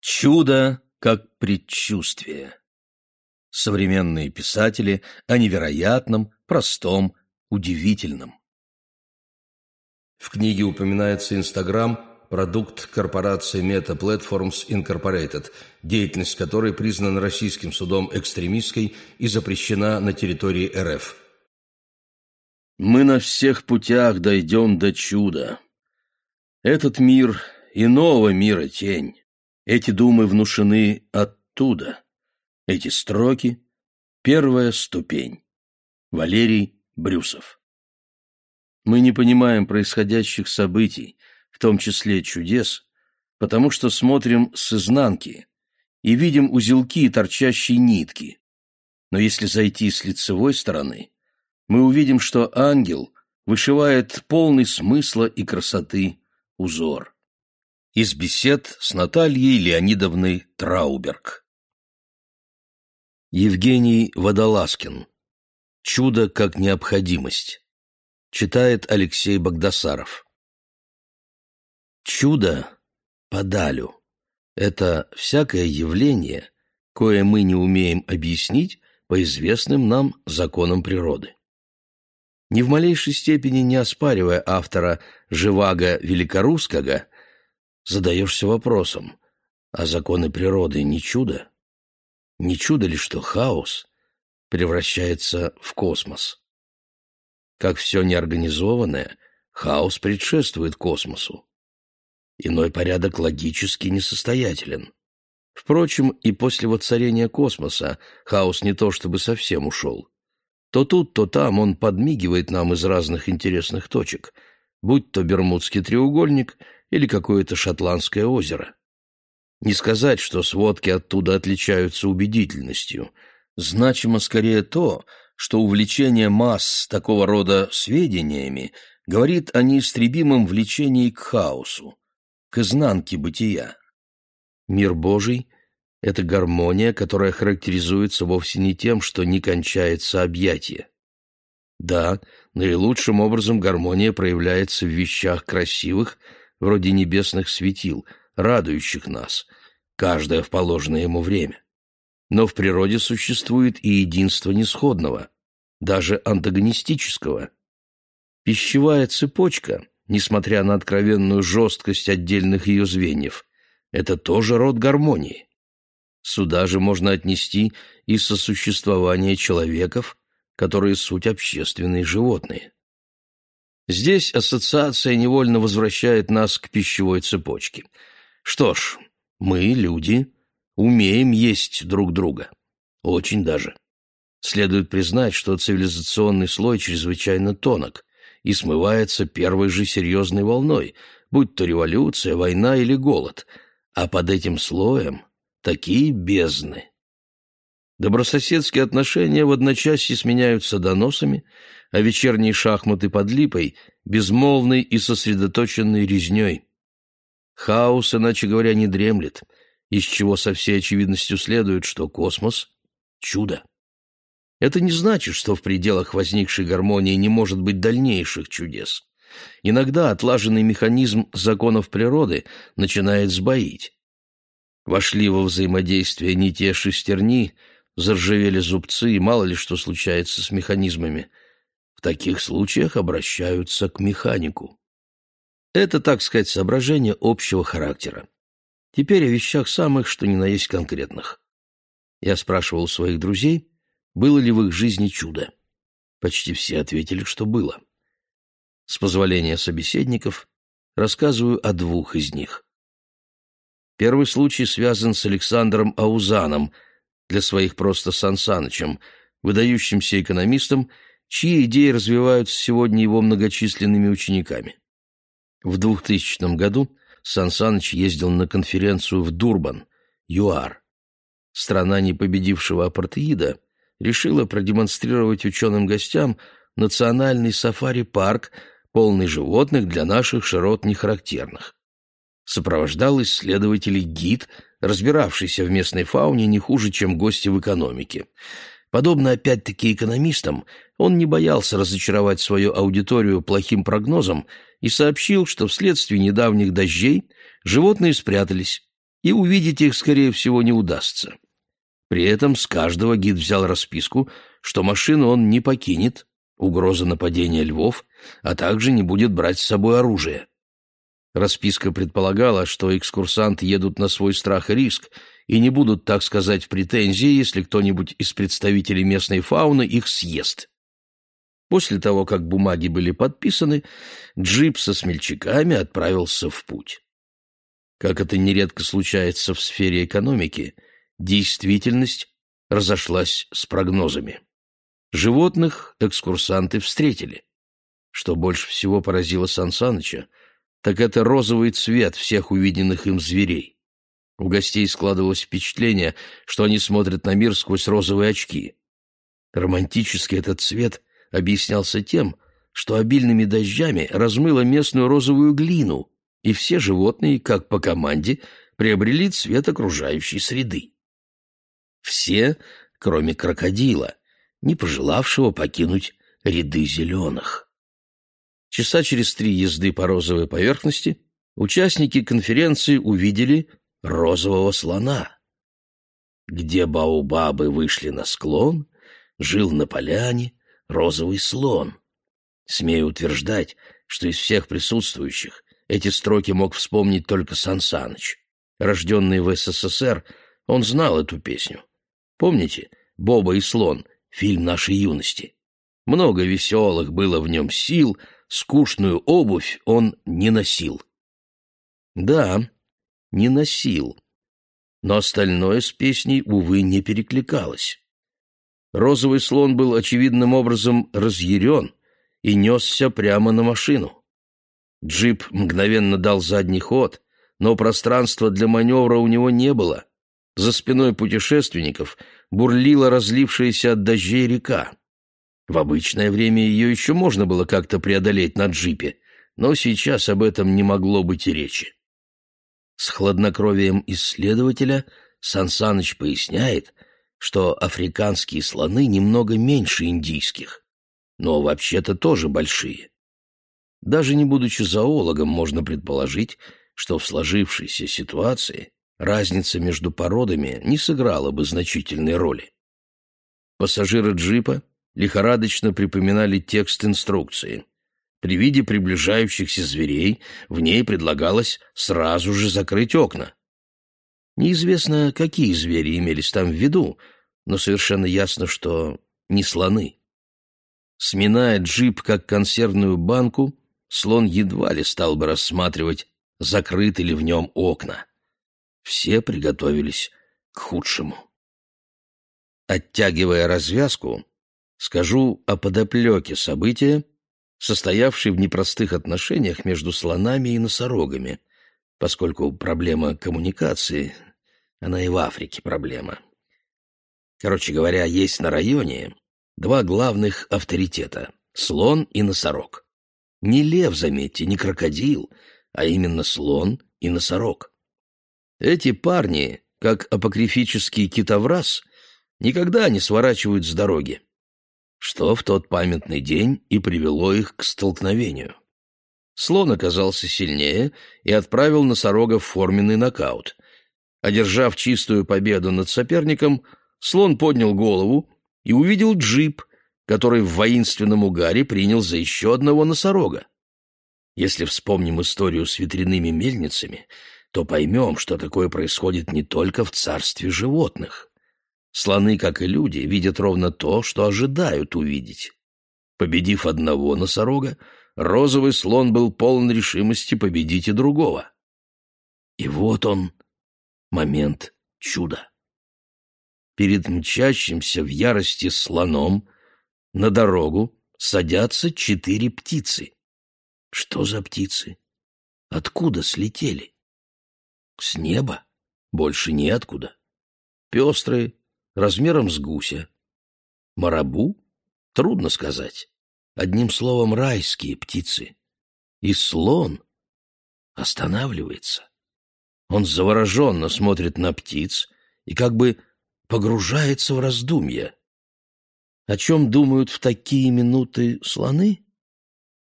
Чудо как предчувствие. Современные писатели о невероятном, простом, удивительном. В книге упоминается Инстаграм, продукт корпорации Meta Platforms Incorporated, деятельность которой признана российским судом экстремистской и запрещена на территории РФ. Мы на всех путях дойдем до чуда. Этот мир иного мира тень. Эти думы внушены оттуда. Эти строки — первая ступень. Валерий Брюсов. Мы не понимаем происходящих событий, в том числе чудес, потому что смотрим с изнанки и видим узелки и торчащие нитки. Но если зайти с лицевой стороны, мы увидим, что ангел вышивает полный смысла и красоты узор. Из бесед с Натальей Леонидовной Трауберг. Евгений Водолазкин. Чудо как необходимость. Читает Алексей Богдасаров. Чудо подалю. Это всякое явление, кое мы не умеем объяснить по известным нам законам природы. Ни в малейшей степени не оспаривая автора Живаго Великорусского, задаешься вопросом, а законы природы не чудо? Не чудо ли, что хаос превращается в космос? Как все неорганизованное, хаос предшествует космосу. Иной порядок логически несостоятелен. Впрочем, и после воцарения космоса хаос не то чтобы совсем ушел. То тут, то там он подмигивает нам из разных интересных точек, будь то Бермудский треугольник или какое-то шотландское озеро. Не сказать, что сводки оттуда отличаются убедительностью. Значимо скорее то, что увлечение масс такого рода сведениями говорит о неистребимом влечении к хаосу, к изнанке бытия. Мир Божий — это гармония, которая характеризуется вовсе не тем, что не кончается объятие. Да, наилучшим образом гармония проявляется в вещах красивых, вроде небесных светил, радующих нас, каждое в положенное ему время. Но в природе существует и единство несходного, даже антагонистического. Пищевая цепочка — несмотря на откровенную жесткость отдельных ее звеньев. Это тоже род гармонии. Сюда же можно отнести и сосуществование человеков, которые суть общественные животные. Здесь ассоциация невольно возвращает нас к пищевой цепочке. Что ж, мы, люди, умеем есть друг друга. Очень даже. Следует признать, что цивилизационный слой чрезвычайно тонок и смывается первой же серьезной волной, будь то революция, война или голод, а под этим слоем такие бездны. Добрососедские отношения в одночасье сменяются доносами, а вечерние шахматы под липой — безмолвной и сосредоточенной резней. Хаос, иначе говоря, не дремлет, из чего со всей очевидностью следует, что космос — чудо. Это не значит, что в пределах возникшей гармонии не может быть дальнейших чудес. Иногда отлаженный механизм законов природы начинает сбоить. Вошли во взаимодействие не те шестерни, заржавели зубцы, и мало ли что случается с механизмами. В таких случаях обращаются к механику. Это, так сказать, соображение общего характера. Теперь о вещах самых, что ни на есть конкретных. Я спрашивал своих друзей, было ли в их жизни чудо. Почти все ответили, что было. С позволения собеседников рассказываю о двух из них. Первый случай связан с Александром Аузаном, для своих просто Сан Санычем, выдающимся экономистом, чьи идеи развиваются сегодня его многочисленными учениками. В 2000 году Сан Саныч ездил на конференцию в Дурбан, ЮАР. Страна непобедившего апартеида решила продемонстрировать ученым-гостям национальный сафари-парк, полный животных для наших широт нехарактерных. Сопровождал исследователей гид, разбиравшийся в местной фауне не хуже, чем гости в экономике. Подобно опять-таки экономистам, он не боялся разочаровать свою аудиторию плохим прогнозом и сообщил, что вследствие недавних дождей животные спрятались, и увидеть их, скорее всего, не удастся. При этом с каждого гид взял расписку, что машину он не покинет, угроза нападения львов, а также не будет брать с собой оружие. Расписка предполагала, что экскурсанты едут на свой страх и риск и не будут, так сказать, в претензии, если кто-нибудь из представителей местной фауны их съест. После того, как бумаги были подписаны, джип со смельчаками отправился в путь. Как это нередко случается в сфере экономики, действительность разошлась с прогнозами. Животных экскурсанты встретили. Что больше всего поразило Сансаныча, так это розовый цвет всех увиденных им зверей. У гостей складывалось впечатление, что они смотрят на мир сквозь розовые очки. Романтически этот цвет объяснялся тем, что обильными дождями размыло местную розовую глину, и все животные, как по команде, приобрели цвет окружающей среды. Все, кроме крокодила, не пожелавшего покинуть ряды зеленых. Часа через три езды по розовой поверхности участники конференции увидели розового слона. Где баобабы вышли на склон, жил на поляне розовый слон. Смею утверждать, что из всех присутствующих эти строки мог вспомнить только Сан Саныч. Рожденный в СССР, он знал эту песню. Помните «Боба и слон» — фильм нашей юности? Много веселых было в нем сил, скучную обувь он не носил. Да, не носил. Но остальное с песней, увы, не перекликалось. Розовый слон был очевидным образом разъярен и несся прямо на машину. Джип мгновенно дал задний ход, но пространства для маневра у него не было. За спиной путешественников бурлила разлившаяся от дождей река. В обычное время ее еще можно было как-то преодолеть на джипе, но сейчас об этом не могло быть и речи. С хладнокровием исследователя Сансаныч поясняет, что африканские слоны немного меньше индийских, но вообще-то тоже большие. Даже не будучи зоологом, можно предположить, что в сложившейся ситуации разница между породами не сыграла бы значительной роли. Пассажиры джипа лихорадочно припоминали текст инструкции. При виде приближающихся зверей в ней предлагалось сразу же закрыть окна. Неизвестно, какие звери имелись там в виду, но совершенно ясно, что не слоны. Сминая джип как консервную банку, слон едва ли стал бы рассматривать, закрыты ли в нем окна. Все приготовились к худшему. Оттягивая развязку, скажу о подоплеке события, состоявшей в непростых отношениях между слонами и носорогами, поскольку проблема коммуникации она и в Африке проблема. Короче говоря, есть на районе два главных авторитета — слон и носорог. Не лев, заметьте, не крокодил, а именно слон и носорог. Эти парни, как апокрифический китовраз, никогда не сворачивают с дороги. Что в тот памятный день и привело их к столкновению. Слон оказался сильнее и отправил носорога в форменный нокаут. Одержав чистую победу над соперником, слон поднял голову и увидел джип, который в воинственном угаре принял за еще одного носорога. Если вспомним историю с ветряными мельницами, то поймем, что такое происходит не только в царстве животных. Слоны, как и люди, видят ровно то, что ожидают увидеть. Победив одного носорога, розовый слон был полон решимости победить и другого. И вот он, момент чуда. Перед мчащимся в ярости слоном на дорогу садятся четыре птицы. Что за птицы? Откуда слетели? С неба? Больше неоткуда. Пестрые, размером с гуся. Марабу? Трудно сказать. Одним словом, райские птицы. И слон останавливается. Он завороженно смотрит на птиц и как бы погружается в раздумья. О чем думают в такие минуты слоны?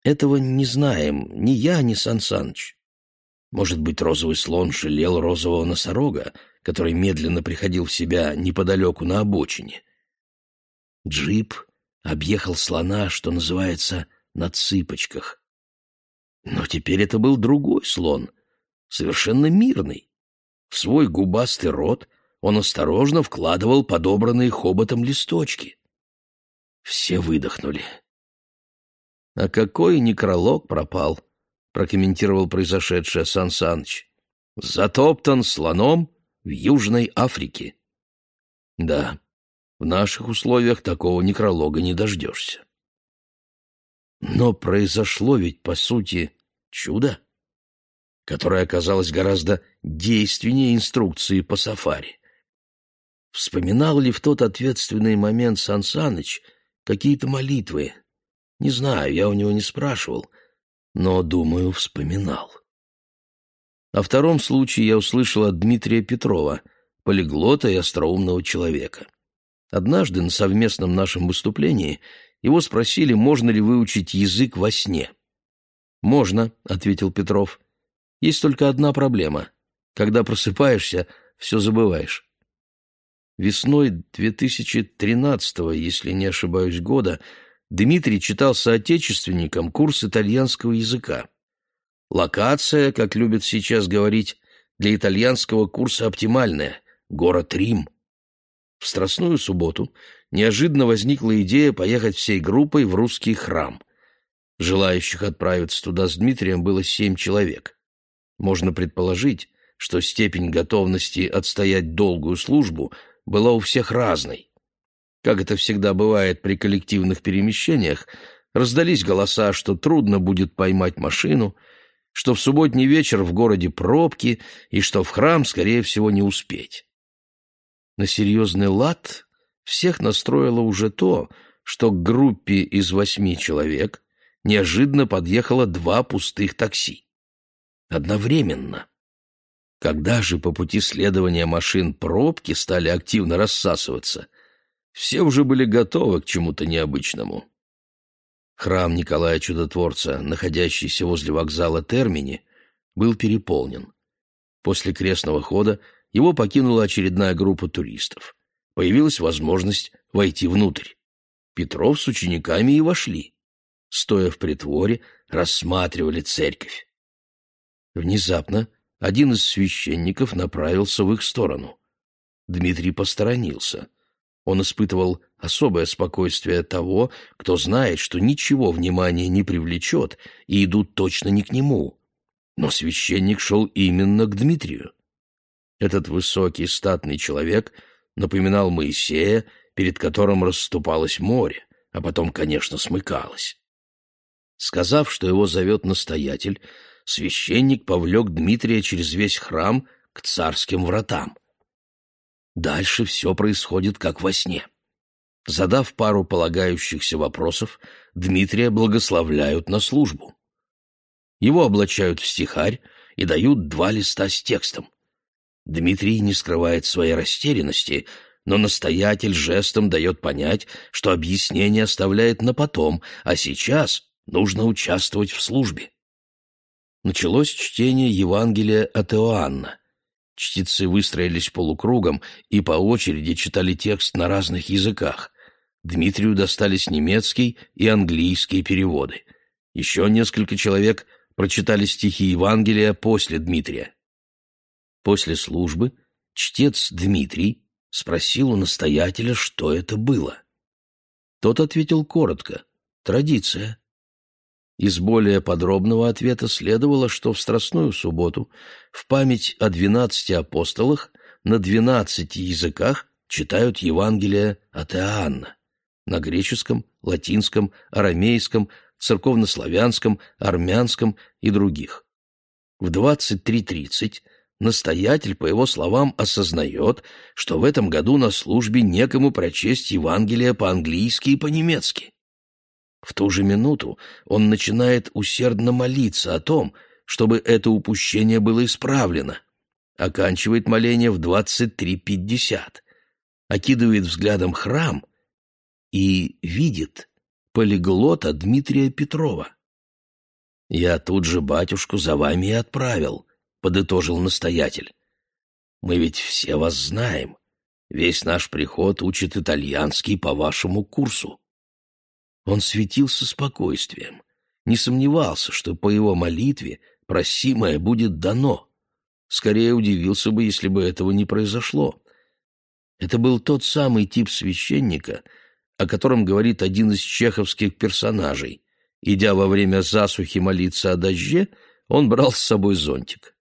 Этого не знаем ни я, ни Сан Саныч. Может быть, розовый слон жалел розового носорога, который медленно приходил в себя неподалеку на обочине. Джип объехал слона, что называется, на цыпочках. Но теперь это был другой слон, совершенно мирный. В свой губастый рот он осторожно вкладывал подобранные хоботом листочки. Все выдохнули. «А какой некролог пропал?» — прокомментировал произошедшее Сан Саныч. «Затоптан слоном в Южной Африке». «Да, в наших условиях такого некролога не дождешься». Но произошло ведь, по сути, чудо, которое оказалось гораздо действеннее инструкции по сафари. Вспоминал ли в тот ответственный момент Сан Саныч какие-то молитвы? Не знаю, я у него не спрашивал, но, думаю, вспоминал. О втором случае я услышал от Дмитрия Петрова, полиглота и остроумного человека. Однажды на совместном нашем выступлении его спросили, можно ли выучить язык во сне. «Можно», — ответил Петров. «Есть только одна проблема. Когда просыпаешься, все забываешь». Весной 2013-го, если не ошибаюсь, года Дмитрий читал соотечественникам курс итальянского языка. Локация, как любят сейчас говорить, для итальянского курса оптимальная — город Рим. В Страстную субботу неожиданно возникла идея поехать всей группой в русский храм. Желающих отправиться туда с Дмитрием было семь человек. Можно предположить, что степень готовности отстоять долгую службу была у всех разной. Как это всегда бывает при коллективных перемещениях, раздались голоса, что трудно будет поймать машину, что в субботний вечер в городе пробки и что в храм, скорее всего, не успеть. На серьезный лад всех настроило уже то, что к группе из восьми человек неожиданно подъехало два пустых такси. Одновременно. Когда же по пути следования машин пробки стали активно рассасываться, все уже были готовы к чему-то необычному. Храм Николая Чудотворца, находящийся возле вокзала Термини, был переполнен. После крестного хода его покинула очередная группа туристов. Появилась возможность войти внутрь. Петров с учениками и вошли. Стоя в притворе, рассматривали церковь. Внезапно один из священников направился в их сторону. Дмитрий посторонился. Он испытывал особое спокойствие того, кто знает, что ничего внимания не привлечет и идут точно не к нему. Но священник шел именно к Дмитрию. Этот высокий статный человек напоминал Моисея, перед которым расступалось море, а потом, конечно, смыкалось. Сказав, что его зовет настоятель, священник повлек Дмитрия через весь храм к царским вратам. Дальше все происходит как во сне. Задав пару полагающихся вопросов, Дмитрия благословляют на службу. Его облачают в стихарь и дают два листа с текстом. Дмитрий не скрывает своей растерянности, но настоятель жестом дает понять, что объяснение оставляет на потом, а сейчас нужно участвовать в службе. Началось чтение Евангелия от Иоанна. Чтецы выстроились полукругом и по очереди читали текст на разных языках. Дмитрию достались немецкий и английский переводы. Еще несколько человек прочитали стихи Евангелия после Дмитрия. После службы чтец Дмитрий спросил у настоятеля, что это было. Тот ответил коротко «Традиция». Из более подробного ответа следовало, что в Страстную субботу в память о двенадцати апостолах на двенадцати языках читают Евангелие от Иоанна на греческом, латинском, арамейском, церковнославянском, армянском и других. В 23.30 настоятель, по его словам, осознает, что в этом году на службе некому прочесть Евангелие по-английски и по-немецки. В ту же минуту он начинает усердно молиться о том, чтобы это упущение было исправлено. Оканчивает моление в 23.50, окидывает взглядом храм и видит полиглота Дмитрия Петрова. «Я тут же батюшку за вами и отправил», подытожил настоятель. «Мы ведь все вас знаем. Весь наш приход учит итальянский по вашему курсу». Он светился спокойствием, не сомневался, что по его молитве просимое будет дано. Скорее удивился бы, если бы этого не произошло. Это был тот самый тип священника, о котором говорит один из чеховских персонажей. Идя во время засухи молиться о дожде, он брал с собой зонтик.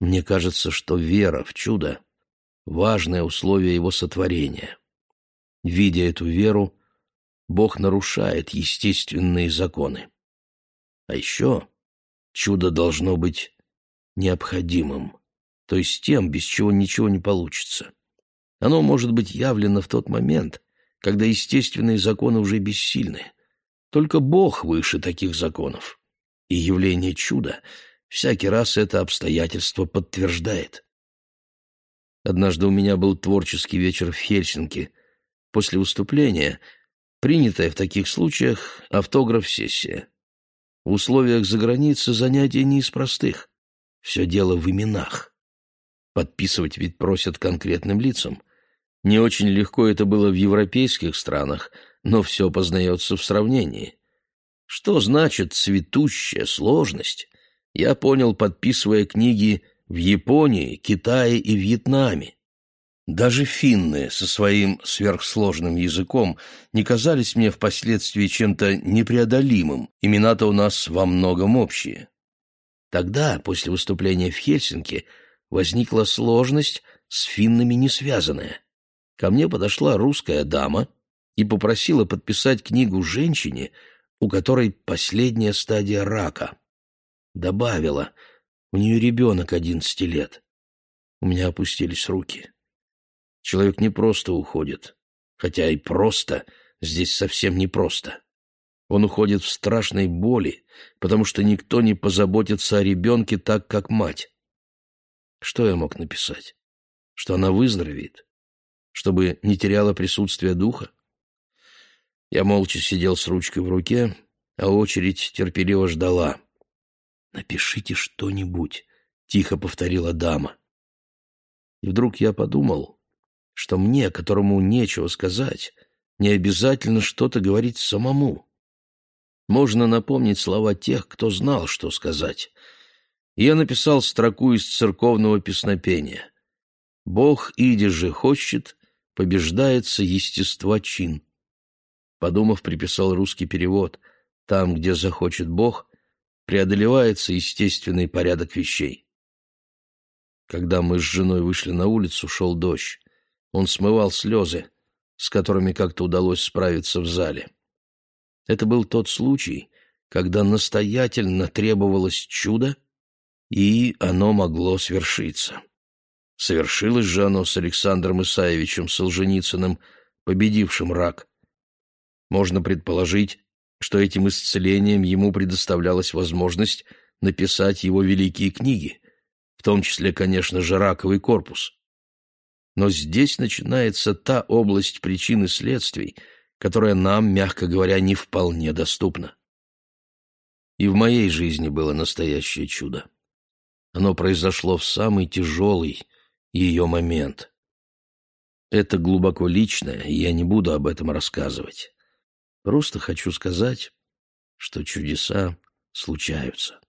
Мне кажется, что вера в чудо — важное условие его сотворения. Видя эту веру, Бог нарушает естественные законы. А еще чудо должно быть необходимым, то есть тем, без чего ничего не получится. Оно может быть явлено в тот момент, когда естественные законы уже бессильны. Только Бог выше таких законов. И явление чуда всякий раз это обстоятельство подтверждает. Однажды у меня был творческий вечер в Хельсинки. После выступления принятая в таких случаях автограф-сессия. В условиях заграницы занятие не из простых. Все дело в именах. Подписывать ведь просят конкретным лицам. Не очень легко это было в европейских странах, но все познается в сравнении. Что значит цветущая сложность, я понял, подписывая книги в Японии, Китае и Вьетнаме. Даже финны со своим сверхсложным языком не казались мне впоследствии чем-то непреодолимым, имена-то у нас во многом общие. Тогда, после выступления в Хельсинки, возникла сложность, с финнами не связанная. Ко мне подошла русская дама и попросила подписать книгу женщине, у которой последняя стадия рака. Добавила, у нее ребенок одиннадцати лет. У меня опустились руки. Человек не просто уходит, хотя и просто здесь совсем не просто. Он уходит в страшной боли, потому что никто не позаботится о ребенке так, как мать. Что я мог написать? Что она выздоровеет? Чтобы не теряла присутствие духа? Я молча сидел с ручкой в руке, а очередь терпеливо ждала. «Напишите что-нибудь», — тихо повторила дама. И вдруг я подумал, что мне, которому нечего сказать, не обязательно что-то говорить самому. Можно напомнить слова тех, кто знал, что сказать. я написал строку из церковного песнопения. «Бог иди же хочет, побеждается естество чин. Подумав, приписал русский перевод. Там, где захочет Бог, преодолевается естественный порядок вещей. Когда мы с женой вышли на улицу, шел дождь. Он смывал слезы, с которыми как-то удалось справиться в зале. Это был тот случай, когда настоятельно требовалось чудо, и оно могло свершиться. Совершилось же оно с Александром Исаевичем Солженицыным, победившим рак. Можно предположить, что этим исцелением ему предоставлялась возможность написать его великие книги, в том числе, конечно же, раковый корпус. Но здесь начинается та область причин и следствий, которая нам, мягко говоря, не вполне доступна. И в моей жизни было настоящее чудо. Оно произошло в самый тяжелый, ее момент. Это глубоко личное, и я не буду об этом рассказывать. Просто хочу сказать, что чудеса случаются.